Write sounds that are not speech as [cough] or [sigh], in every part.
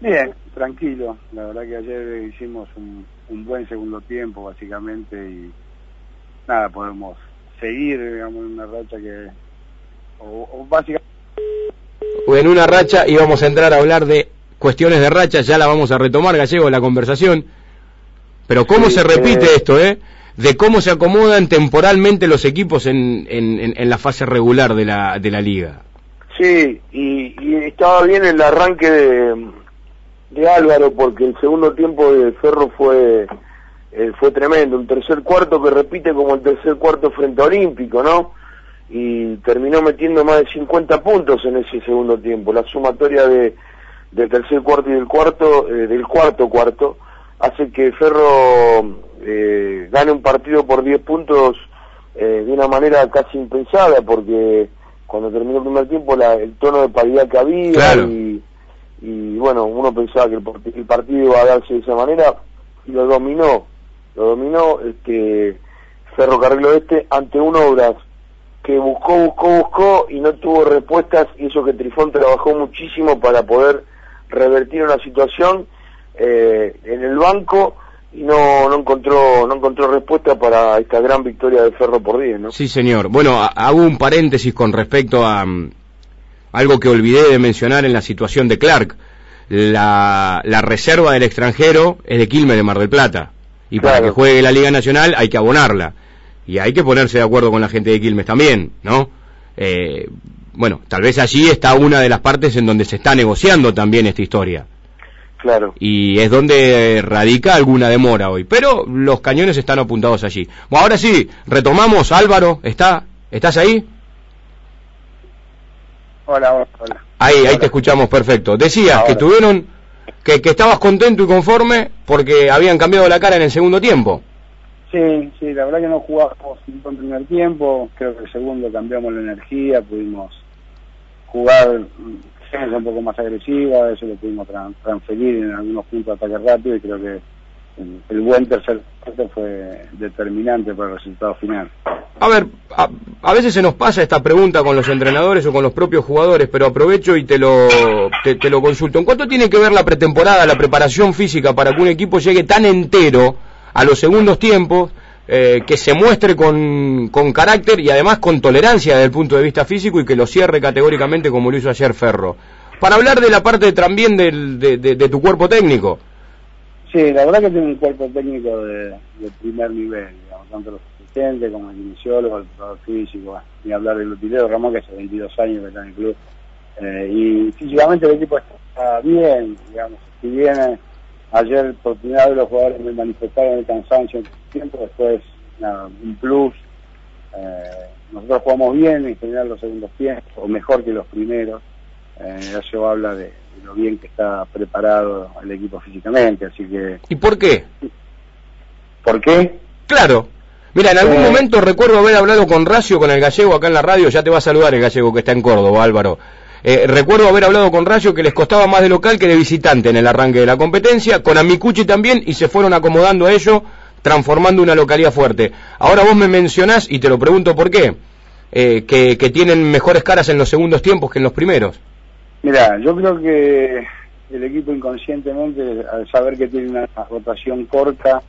Bien, tranquilo. La verdad que ayer hicimos un, buen segundo tiempo, básicamente, y nada, podemos seguir, digamos, en una racha que. O, básicamente. En una racha íbamos a entrar a hablar de cuestiones de racha, ya la vamos a retomar, Gallego, la conversación. Pero ¿cómo se repite esto, eh? De cómo se acomodan temporalmente los equipos en, en, en la fase regular de la, de la liga. Sí, y, estaba bien el arranque de, Álvaro porque el segundo tiempo de Ferro fue eh, fue tremendo, un tercer cuarto que repite como el tercer cuarto frente a Olímpico, ¿no? Y terminó metiendo más de 50 puntos en ese segundo tiempo. La sumatoria de del tercer cuarto y del cuarto, eh, del cuarto cuarto, hace que Ferro eh, gane un partido por 10 puntos de una manera casi impensada porque cuando terminó el primer tiempo el tono de paridad que había y, bueno, uno pensaba que el, partido iba a darse de esa manera y lo dominó, lo dominó este Ferrocarril Oeste ante un Obras que buscó, buscó, buscó y no tuvo respuestas y eso que Trifón trabajó muchísimo para poder revertir una situación eh, en el banco y no, no encontró no encontró respuesta para esta gran victoria de Ferro por 10, ¿no? Sí, señor. Bueno, hago un paréntesis con respecto a mm, algo que olvidé de mencionar en la situación de Clark. La, la reserva del extranjero es de Quilmes de Mar del Plata. Y para que juegue la Liga Nacional hay que abonarla. Y hay que ponerse de acuerdo con la gente de Quilmes también, ¿no? Eh, bueno, tal vez allí está una de las partes en donde se está negociando también esta historia. Y es donde radica alguna demora hoy. Pero los cañones están apuntados allí. Bueno, ahora sí, retomamos. Álvaro, ¿está, ¿estás ahí? Hola, hola. Ahí, ahí te escuchamos perfecto. Decías que tuvieron, que, que estabas contento y conforme porque habían cambiado la cara en el segundo tiempo. Sí, sí, la verdad que no jugamos en el primer tiempo, creo que el segundo cambiamos la energía, pudimos jugar un poco más agresiva, eso lo pudimos transferir en algunos puntos de ataque rápido y creo que el buen tercer cuarto fue determinante para el resultado final. A ver, a, veces se nos pasa esta pregunta con los entrenadores o con los propios jugadores, pero aprovecho y te lo, te, te lo consulto. ¿En cuánto tiene que ver la pretemporada, la preparación física para que un equipo llegue tan entero a los segundos tiempos? Eh, que se muestre con, con, carácter y además con tolerancia desde el punto de vista físico y que lo cierre categóricamente como lo hizo ayer Ferro. Para hablar de la parte también del, de, tu cuerpo técnico. Sí, la verdad que tiene un cuerpo técnico de, primer nivel, digamos, tanto los asistentes como el kinesiólogo, el profesor físico, ni hablar del utilero Ramón que hace 22 años que está en el club. Eh, y físicamente el equipo está bien, digamos, si viene Ayer por primera vez los jugadores me manifestaron el cansancio tiempo, después un plus. Eh, nosotros jugamos bien en general los segundos tiempos, o mejor que los primeros. Eh, eso habla de, lo bien que está preparado el equipo físicamente, así que... ¿Y por qué? ¿Por qué? Claro. Mira, en algún eh, momento recuerdo haber hablado con Racio, con el gallego acá en la radio, ya te va a saludar el gallego que está en Córdoba, Álvaro. Eh, recuerdo haber hablado con Rayo que les costaba más de local que de visitante en el arranque de la competencia, con Amicucci también, y se fueron acomodando a ello, transformando una localidad fuerte. Ahora vos me mencionás, y te lo pregunto por qué, eh, que, tienen mejores caras en los segundos tiempos que en los primeros. Mira, yo creo que el equipo inconscientemente, al saber que tiene una rotación corta,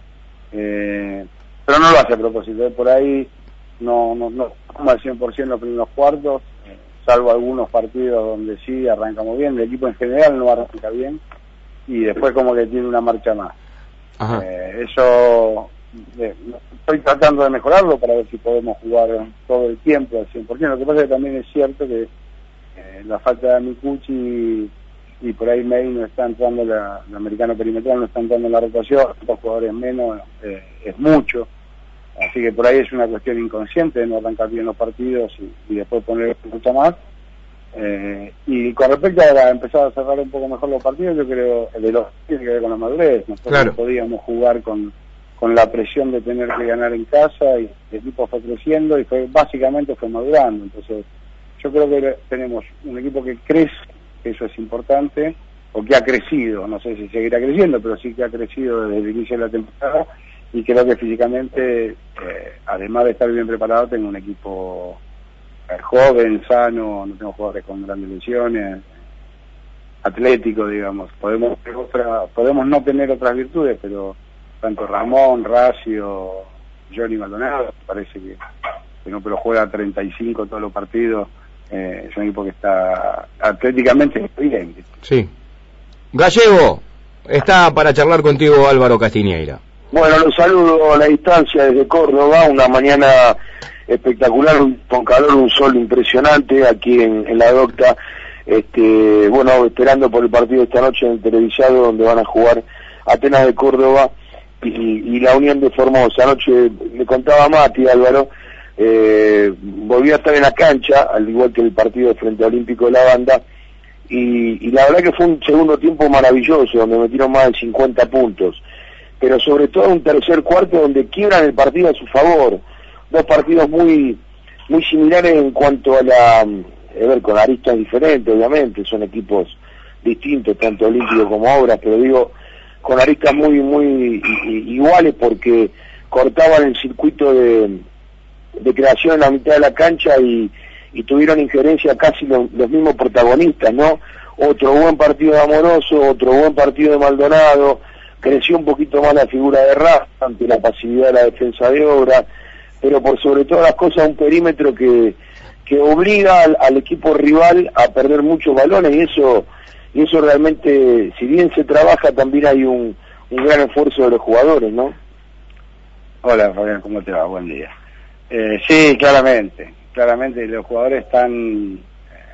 eh, pero no lo hace a propósito, por ahí no, no, no al 100% los primeros cuartos, salvo algunos partidos donde sí arrancamos bien, el equipo en general no arranca bien y después como que tiene una marcha más. Eh, eso eh, estoy tratando de mejorarlo para ver si podemos jugar todo el tiempo al 100%. Lo que pasa es que también es cierto que eh, la falta de Mikuchi y, por ahí May no está entrando, la, el americano perimetral no está entrando en la rotación, dos jugadores menos, es mucho Así que por ahí es una cuestión inconsciente de no arrancar bien los partidos y, después poner mucho más. Eh, y con respecto a empezar a cerrar un poco mejor los partidos, yo creo el de los tiene que ver con la madurez. Nosotros no podíamos jugar con, con la presión de tener que ganar en casa y el equipo fue creciendo y fue básicamente fue madurando. Entonces, yo creo que tenemos un equipo que crece, eso es importante, o que ha crecido, no sé si seguirá creciendo, pero sí que ha crecido desde el inicio de la temporada y creo que físicamente, eh, además de estar bien preparado, tengo un equipo joven, sano, no tengo jugadores con grandes lesiones. atlético, digamos. Podemos otra, podemos no tener otras virtudes, pero tanto Ramón, Racio, Johnny Maldonado, parece que, que no, pero juega 35 todos los partidos. Eh, es un equipo que está atléticamente bien. Sí. Gallego, está para charlar contigo Álvaro Castiñeira. Bueno, los saludo a la distancia desde Córdoba, una mañana espectacular, con calor, un sol impresionante aquí en, la docta. Este, bueno, esperando por el partido esta noche en el televisado donde van a jugar Atenas de Córdoba y, la Unión de Formosa. Anoche me contaba Mati Álvaro, eh, volvió a estar en la cancha, al igual que el partido Frente Olímpico de la Banda, y, y la verdad que fue un segundo tiempo maravilloso, donde metieron más de 50 puntos, pero sobre todo un tercer cuarto donde quiebran el partido a su favor, dos partidos muy muy similares en cuanto a la, a ver, con aristas diferentes, obviamente, son equipos distintos, tanto olímpicos como obras, pero digo, con aristas muy, muy iguales porque cortaban el circuito de, de creación en la mitad de la cancha y, y tuvieron injerencia casi los, mismos protagonistas, ¿no? Otro buen partido de Amoroso, otro buen partido de Maldonado, creció un poquito más la figura de Rafa ante la pasividad de la defensa de obra, pero por sobre todas las cosas un perímetro que, que obliga al, equipo rival a perder muchos balones y eso y eso realmente, si bien se trabaja, también hay un, un gran esfuerzo de los jugadores, ¿no? Hola Fabián, ¿cómo te va? Buen día. Eh, sí, claramente, claramente los jugadores están eh,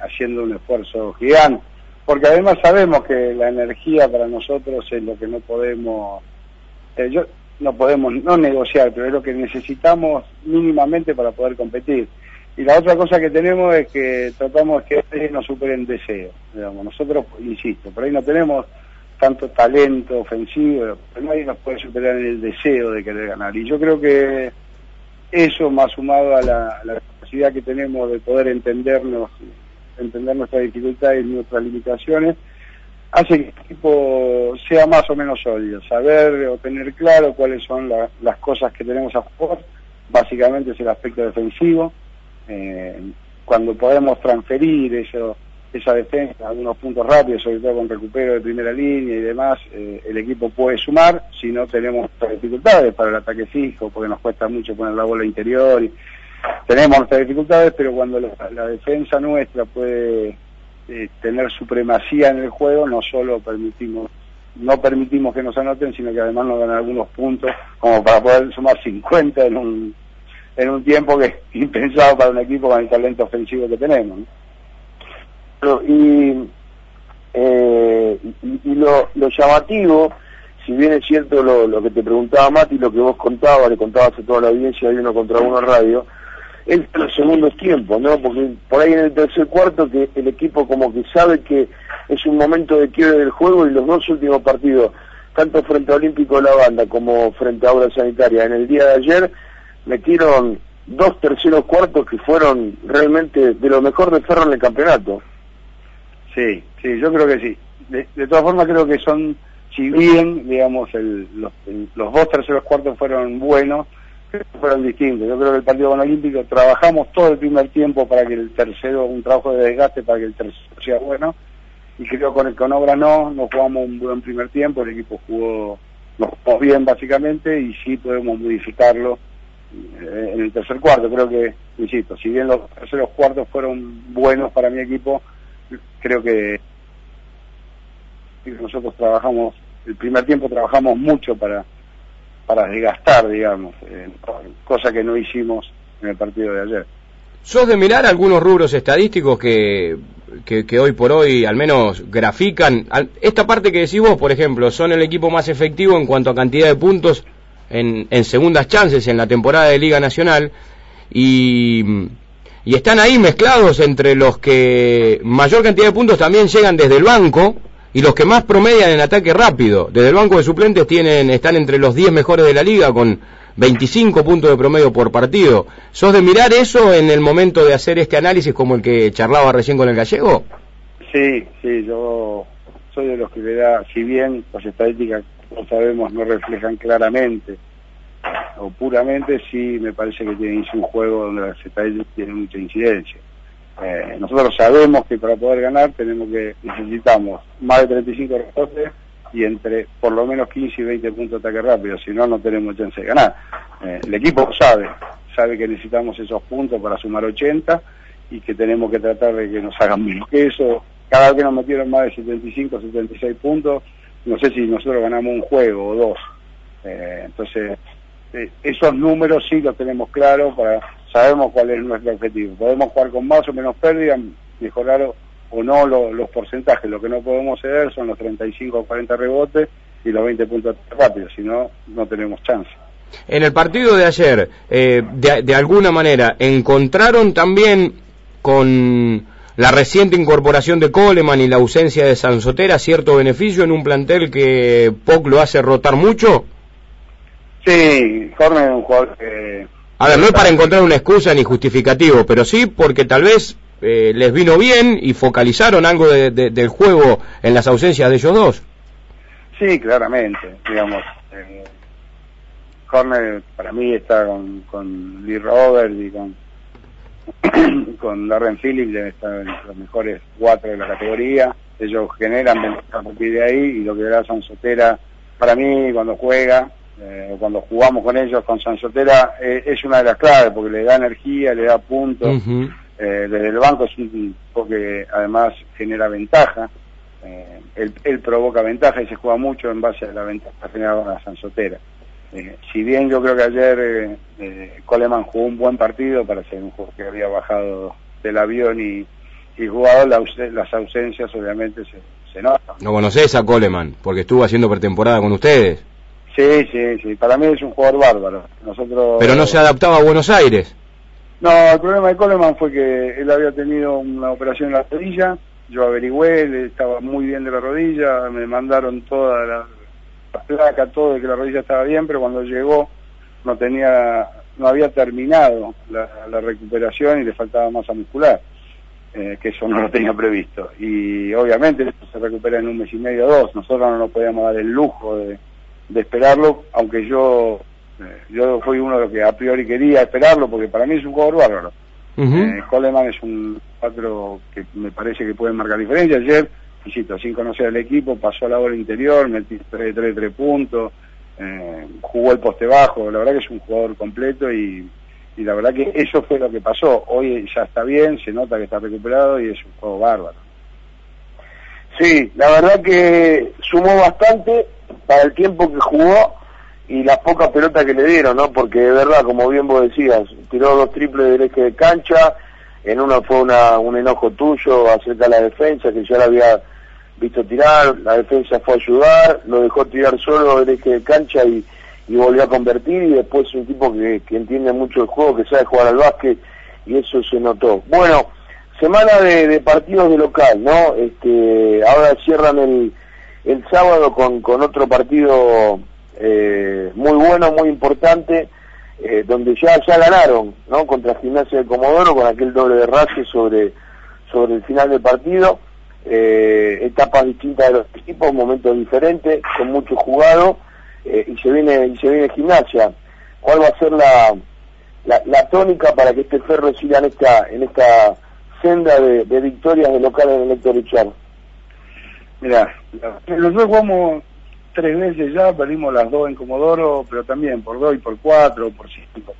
haciendo un esfuerzo gigante, porque además sabemos que la energía para nosotros es lo que no podemos, eh, yo, no podemos no negociar, pero es lo que necesitamos mínimamente para poder competir. Y la otra cosa que tenemos es que tratamos que ellos nos superen deseo. Digamos. Nosotros, insisto, por ahí no tenemos tanto talento ofensivo, pero nadie nos puede superar el deseo de querer ganar. Y yo creo que eso, más sumado a la, capacidad que tenemos de poder entendernos, entender nuestras dificultades y nuestras limitaciones, hace que el equipo sea más o menos sólido, saber o tener claro cuáles son las cosas que tenemos a favor, básicamente es el aspecto defensivo, eh, cuando podemos transferir eso, esa defensa, algunos puntos rápidos, sobre todo con recupero de primera línea y demás, eh, el equipo puede sumar, si no tenemos dificultades para el ataque fijo, porque nos cuesta mucho poner la bola interior, y tenemos nuestras dificultades, pero cuando la, defensa nuestra puede eh, tener supremacía en el juego, no solo permitimos no permitimos que nos anoten, sino que además nos dan algunos puntos como para poder sumar 50 en un en un tiempo que es [laughs] impensado para un equipo con el talento ofensivo que tenemos. Y, eh, y, lo, lo, llamativo, si bien es cierto lo, lo, que te preguntaba Mati, lo que vos contabas, le contabas a toda la audiencia de uno contra uno radio, es los segundos tiempos, ¿no? Porque por ahí en el tercer cuarto que el equipo como que sabe que es un momento de quiebre del juego y los dos últimos partidos, tanto frente a Olímpico de la Banda como frente a Obra Sanitaria, en el día de ayer metieron dos terceros cuartos que fueron realmente de lo mejor de Ferro en el campeonato. Sí, sí, yo creo que sí. De, todas formas creo que son, si bien, digamos, los, los dos terceros cuartos fueron buenos, fueron distintos. Yo creo que el partido con Olímpico trabajamos todo el primer tiempo para que el tercero, un trabajo de desgaste para que el tercero sea bueno, y creo con el con Obra no, no jugamos un buen primer tiempo, el equipo jugó, nos jugó bien básicamente, y sí podemos modificarlo eh, en el tercer cuarto. Creo que, insisto, si bien los terceros cuartos fueron buenos para mi equipo, creo que nosotros trabajamos, el primer tiempo trabajamos mucho para, para desgastar, digamos, eh, cosa que no hicimos en el partido de ayer. ¿Sos de mirar algunos rubros estadísticos que, que, hoy por hoy al menos grafican? Esta parte que decís vos, por ejemplo, son el equipo más efectivo en cuanto a cantidad de puntos en, en segundas chances en la temporada de Liga Nacional y, y están ahí mezclados entre los que mayor cantidad de puntos también llegan desde el banco y los que más promedian en ataque rápido. Desde el banco de suplentes tienen, están entre los 10 mejores de la liga con 25 puntos de promedio por partido. ¿Sos de mirar eso en el momento de hacer este análisis como el que charlaba recién con el gallego? Sí, sí, yo soy de los que le da, si bien las estadísticas como sabemos no reflejan claramente o puramente, sí me parece que tiene un juego donde las estadísticas tienen mucha incidencia. Eh, nosotros sabemos que para poder ganar tenemos que necesitamos más de 35 rebotes y entre por lo menos 15 y 20 puntos de ataque rápido, si no, no tenemos chance de ganar. Eh, el equipo sabe, sabe que necesitamos esos puntos para sumar 80 y que tenemos que tratar de que nos hagan menos que eso. Cada vez que nos metieron más de 75, 76 puntos, no sé si nosotros ganamos un juego o dos. Eh, entonces, eh, esos números sí los tenemos claros, para sabemos cuál es nuestro objetivo. Podemos jugar con más o menos pérdida, mejorar o, no los porcentajes. Lo que no podemos ceder son los 35 o 40 rebotes y los 20 puntos rápidos, si no, no tenemos chance. En el partido de ayer, eh, de, de alguna manera, ¿encontraron también con la reciente incorporación de Coleman y la ausencia de Sansotera cierto beneficio en un plantel que POC lo hace rotar mucho? Sí, Horner es un jugador que... A ver, no es para encontrar una excusa ni justificativo, pero sí porque tal vez eh, les vino bien y focalizaron algo de, de, del juego en las ausencias de ellos dos. Sí, claramente, digamos. Eh, Horner para mí está con, con Lee Roberts y con [clears throat] con Darren Phillips debe estar en los mejores cuatro de la categoría. Ellos generan ventaja a partir de ahí y lo que da Sotera para mí cuando juega eh, cuando jugamos con ellos, con Sansotera, eh, es una de las claves porque le da energía, le da puntos. eh, desde el banco es un tipo que además genera ventaja. Eh, él, él, provoca ventaja y se juega mucho en base a la ventaja generada con. Eh, si bien yo creo que ayer Coleman jugó un buen partido para ser un jugador que había bajado del avión y, y jugado, la, las ausencias obviamente se, se notan. ¿No conoces a Coleman? Porque estuvo haciendo pretemporada con ustedes. Sí, sí, sí. Para mí es un jugador bárbaro. Nosotros. Pero no se adaptaba a Buenos Aires. No, el problema de Coleman fue que él había tenido una operación en la rodilla. Yo averigüé, él estaba muy bien de la rodilla. Me mandaron toda la, la placa, todo de que la rodilla estaba bien, pero cuando llegó no tenía, no había terminado la, la recuperación y le faltaba masa muscular. Eh, que eso no lo tenía previsto. Y obviamente esto se recupera en un mes y medio o dos. Nosotros no nos podíamos dar el lujo de de esperarlo, aunque yo eh, yo fui uno de los que a priori quería esperarlo, porque para mí es un jugador bárbaro. Uh -huh. eh, Coleman es un cuatro que me parece que puede marcar diferencia. Ayer, insisto, sin conocer al equipo, pasó a la hora interior, metió 3 3 3 puntos, eh, jugó el poste bajo. La verdad que es un jugador completo y, y la verdad que eso fue lo que pasó. Hoy ya está bien, se nota que está recuperado y es un juego bárbaro. Sí, la verdad que sumó bastante para el tiempo que jugó y las pocas pelotas que le dieron, ¿no? Porque de verdad, como bien vos decías, tiró dos triples del eje de cancha, en uno fue una, un enojo tuyo acerca de la defensa, que ya la había visto tirar, la defensa fue a ayudar, lo dejó tirar solo del eje de cancha y, y volvió a convertir, y después es un tipo que, que entiende mucho el juego, que sabe jugar al básquet, y eso se notó. Bueno, semana de, de partidos de local, ¿no? Este, ahora cierran el el sábado con, otro partido eh, muy bueno, muy importante, eh, donde ya, ya ganaron, ¿no? Contra Gimnasia de Comodoro con aquel doble de Rache sobre, sobre el final del partido. Eh, etapas distintas de los equipos, momentos diferentes, con mucho jugado, y se viene, y se viene Gimnasia. ¿Cuál va a ser la, la, tónica para que este Ferro siga en esta, en esta senda de, de victorias de locales en el Héctor Richard? Mira, nosotros jugamos tres veces ya, perdimos las dos en Comodoro, pero también por dos y por cuatro, por cinco.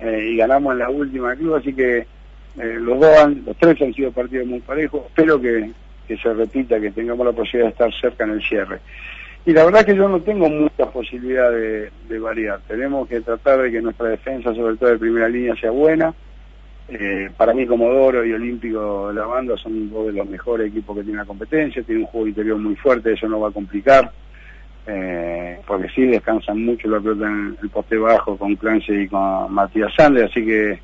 Eh, y ganamos en la última club, así que eh, los dos han, los tres han sido partidos muy parejos. Espero que, que se repita, que tengamos la posibilidad de estar cerca en el cierre. Y la verdad es que yo no tengo mucha posibilidad de, de variar. Tenemos que tratar de que nuestra defensa, sobre todo de primera línea, sea buena eh, para mí Comodoro y Olímpico de la banda son dos de los mejores equipos que tiene la competencia, tiene un juego interior muy fuerte, eso no va a complicar, eh, porque sí descansan mucho la pelota en el poste bajo con Clancy y con Matías Sande, así que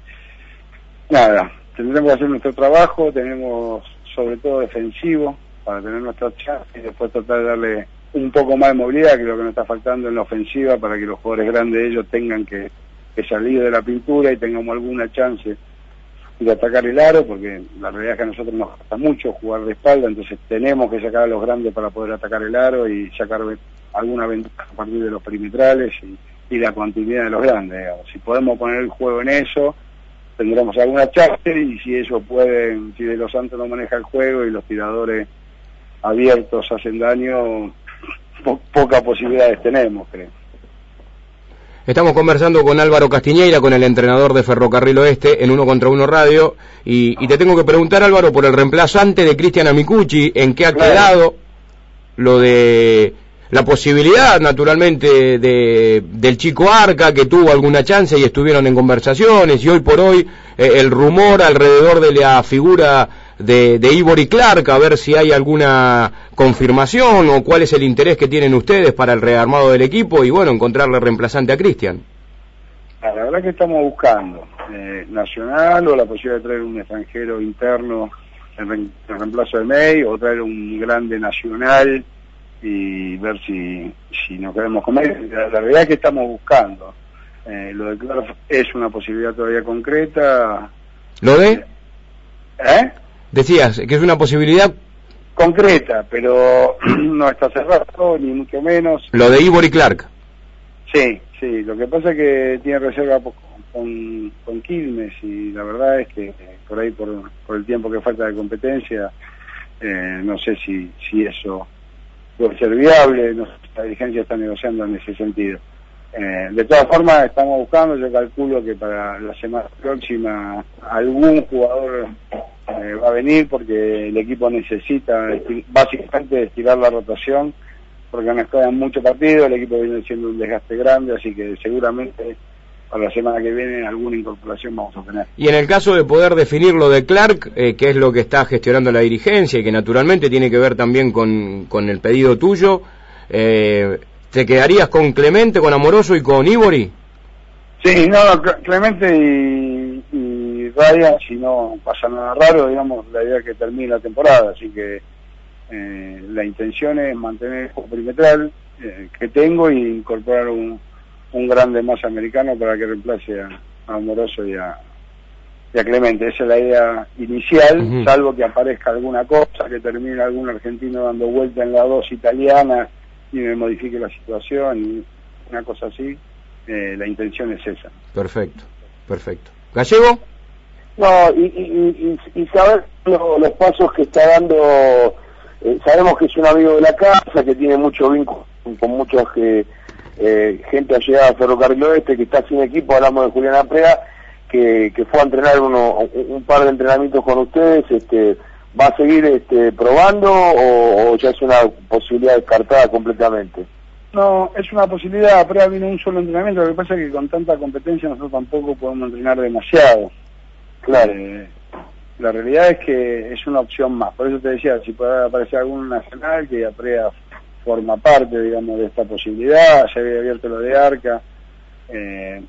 nada, tendremos que hacer nuestro trabajo, tenemos sobre todo defensivo para tener nuestra chance y después tratar de darle un poco más de movilidad, que lo que nos está faltando en la ofensiva, para que los jugadores grandes de ellos tengan que salir de la pintura y tengamos alguna chance de atacar el aro, porque la realidad es que a nosotros nos gusta mucho jugar de espalda, entonces tenemos que sacar a los grandes para poder atacar el aro y sacar alguna ventaja a partir de los perimetrales y, la continuidad de los grandes. Si podemos poner el juego en eso, tendremos alguna chance y si ellos pueden, si de los Santos no maneja el juego y los tiradores abiertos hacen daño, pocas posibilidades tenemos, creo. Estamos conversando con Álvaro Castiñeira, con el entrenador de Ferrocarril Oeste, en Uno contra Uno Radio, y, te tengo que preguntar, Álvaro, por el reemplazante de Cristian Amicucci, ¿en qué ha quedado lo de la posibilidad, naturalmente, de, del chico Arca, que tuvo alguna chance y estuvieron en conversaciones, y hoy por hoy eh, el rumor alrededor de la figura de, de Ivory Clark, a ver si hay alguna confirmación o cuál es el interés que tienen ustedes para el rearmado del equipo y bueno, encontrarle reemplazante a Cristian. La verdad que estamos buscando eh, nacional o la posibilidad de traer un extranjero interno en, reemplazo de May o traer un grande nacional y ver si, si nos queremos comer. La, la verdad es que estamos buscando. Eh, lo de Clark es una posibilidad todavía concreta. ¿Lo de? ¿Eh? Decías que es una posibilidad concreta, pero [clears throat] no está cerrado, ni mucho menos. Lo de Ivory Clark. Sí, sí, lo que pasa es que tiene reserva con, con Quilmes y la verdad es que por ahí, por, por el tiempo que falta de competencia, eh, no sé si, si eso puede ser viable, no, la dirigencia está negociando en ese sentido. Eh, de todas formas, estamos buscando, yo calculo que para la semana próxima algún jugador eh, va a venir porque el equipo necesita básicamente estirar la rotación porque nos quedan muchos partidos, el equipo viene siendo un desgaste grande, así que seguramente para la semana que viene alguna incorporación vamos a tener. Y en el caso de poder definir lo de Clark, eh, que es lo que está gestionando la dirigencia y que naturalmente tiene que ver también con, con el pedido tuyo, eh, ¿te quedarías con Clemente, con Amoroso y con Ivory? Sí, no, Clemente y, Ryan, si no pasa nada raro, digamos, la idea es que termine la temporada, así que eh, la intención es mantener el juego perimetral eh, que tengo e incorporar un, un grande más americano para que reemplace a, Amoroso y a, Clemente. Esa es la idea inicial, salvo que aparezca alguna cosa, que termine algún argentino dando vuelta en la dos italiana y me modifique la situación y una cosa así. Eh, la intención es esa. Perfecto, perfecto. ¿Gallego? No, y, y, y, saber los pasos que está dando, eh, sabemos que es un amigo de la casa, que tiene mucho vínculo con mucha eh, gente allegada a Ferrocarril Oeste, que está sin equipo, hablamos de Julián Aprea, que, que fue a entrenar uno, un par de entrenamientos con ustedes, este, ¿va a seguir este, probando o, o ya es una posibilidad descartada completamente? No, es una posibilidad, pero vino un solo entrenamiento, lo que pasa es que con tanta competencia nosotros tampoco podemos entrenar demasiado. Claro. Eh, la realidad es que es una opción más, por eso te decía, si puede aparecer algún nacional que Aprea forma parte, digamos, de esta posibilidad, se había abierto lo de Arca, eh,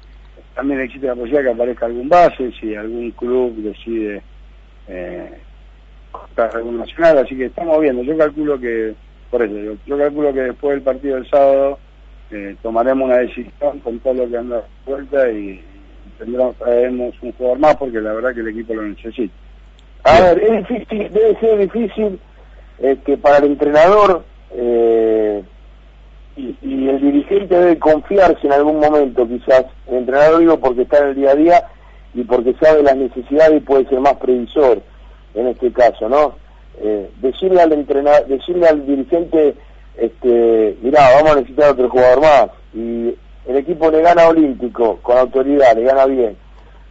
también existe la posibilidad que aparezca algún base, si algún club decide eh, algún nacional, así que estamos viendo, yo calculo que por eso, yo, calculo que después del partido del sábado eh, tomaremos una decisión con todo lo que anda vuelta y tendremos, un jugador más porque la verdad que el equipo lo necesita. A ver, es difícil, debe ser difícil que este, para el entrenador eh, y, y, el dirigente debe confiarse en algún momento quizás, el entrenador digo porque está en el día a día y porque sabe las necesidades y puede ser más previsor en este caso, ¿no? Eh, decirle al entrenador, decirle al dirigente, este, mirá, vamos a necesitar otro jugador más. Y el equipo le gana a Olímpico con autoridad, le gana bien.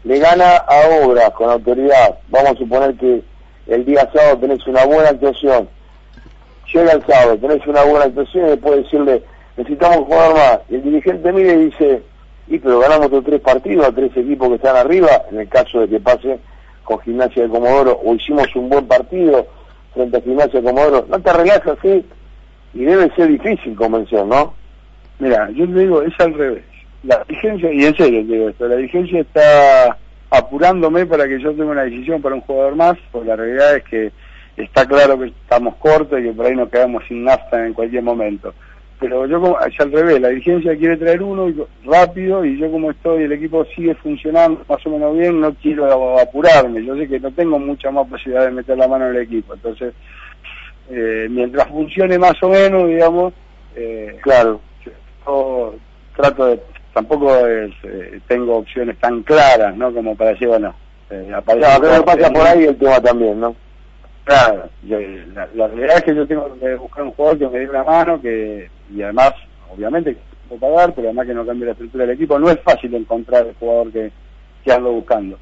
Le gana a Obras con autoridad. Vamos a suponer que el día sábado tenés una buena actuación. Llega el sábado, tenés una buena actuación y después decirle, necesitamos jugar más. Y el dirigente mire y dice, y pero ganamos otros tres partidos a tres equipos que están arriba, en el caso de que pase con Gimnasia de Comodoro, o hicimos un buen partido, frente a Gimnasia Comodoro, no te relajas así y debe ser difícil convención, ¿no? Mira, yo te digo, es al revés. La dirigencia, y en serio digo esto, la dirigencia está apurándome para que yo tenga una decisión para un jugador más, porque la realidad es que está claro que estamos cortos y que por ahí nos quedamos sin nafta en cualquier momento. Pero yo es al revés, la dirigencia quiere traer uno rápido y yo como estoy, el equipo sigue funcionando más o menos bien, no quiero apurarme, yo sé que no tengo mucha más posibilidad de meter la mano en el equipo, entonces eh, mientras funcione más o menos, digamos, eh, claro, yo trato de, tampoco eh, tengo opciones tan claras, ¿no? Como para decir, bueno, Eh, claro, pero pasa por ahí el tema también, ¿no? Claro, la, la, realidad es que yo tengo que buscar un jugador que me dé una mano, que y además, obviamente, que puedo pagar, pero además que no cambie la estructura del equipo. No es fácil encontrar el jugador que, que ando buscando.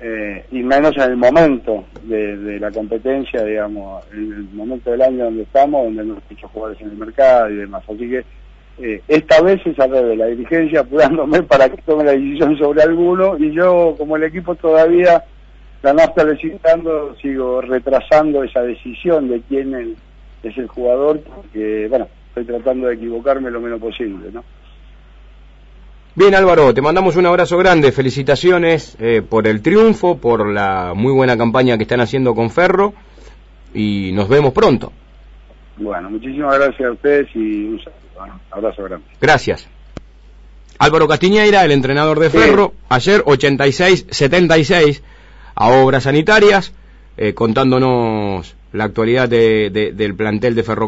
Eh, y menos en el momento de, de, la competencia, digamos, en el momento del año donde estamos, donde no muchos jugadores en el mercado y demás. Así que eh, esta vez es al revés, la dirigencia apurándome [laughs] para que tome la decisión sobre alguno y yo, como el equipo todavía la no está sigo retrasando esa decisión de quién es el jugador, porque, bueno, estoy tratando de equivocarme lo menos posible, ¿no? Bien Álvaro, te mandamos un abrazo grande, felicitaciones eh, por el triunfo, por la muy buena campaña que están haciendo con Ferro y nos vemos pronto. Bueno, muchísimas gracias a ustedes y un abrazo grande. Gracias. Álvaro Castiñeira, el entrenador de Ferro, ayer 86-76 a Obras Sanitarias, eh, contándonos la actualidad de, de, del plantel de Ferrocarril.